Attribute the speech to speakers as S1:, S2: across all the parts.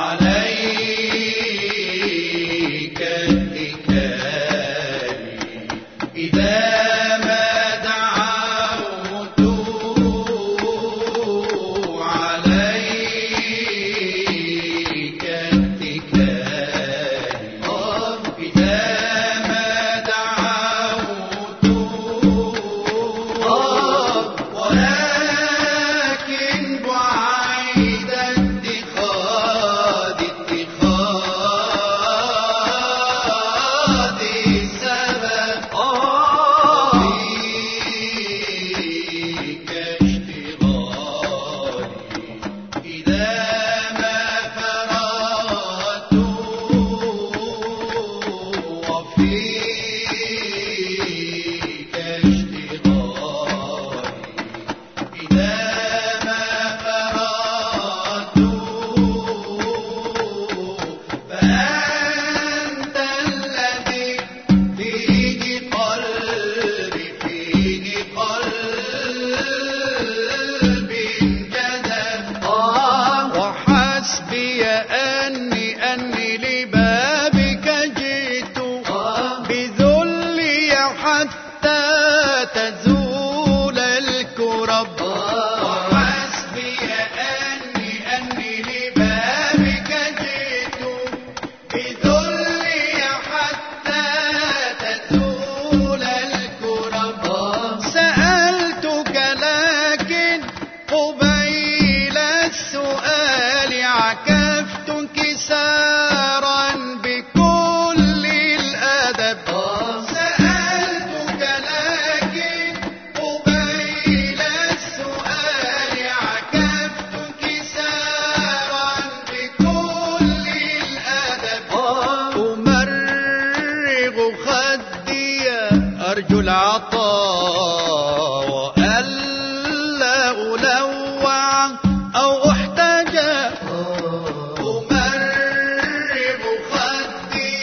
S1: عليك رب العطاء ألا ألوع أو أحتجى أمرب خدي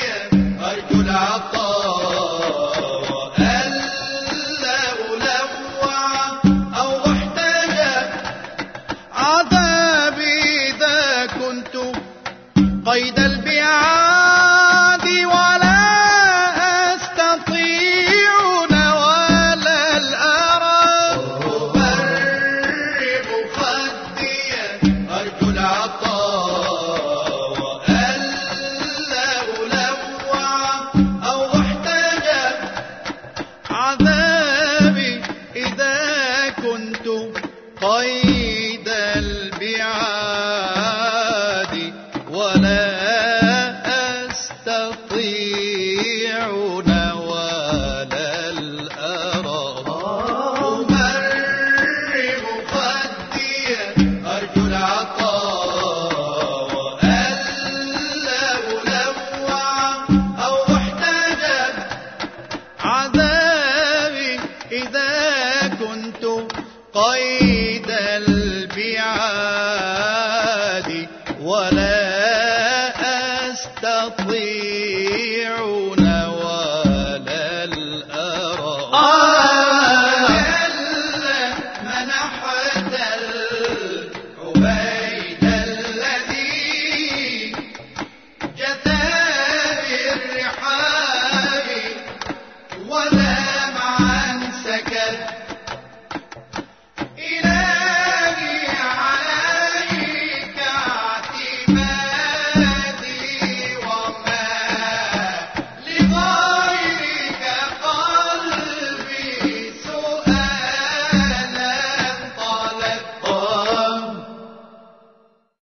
S1: أرجو العطاء ألا ألوع أو أحتجى عذابي إذا كنت قيد البعاد كنت خير Oi!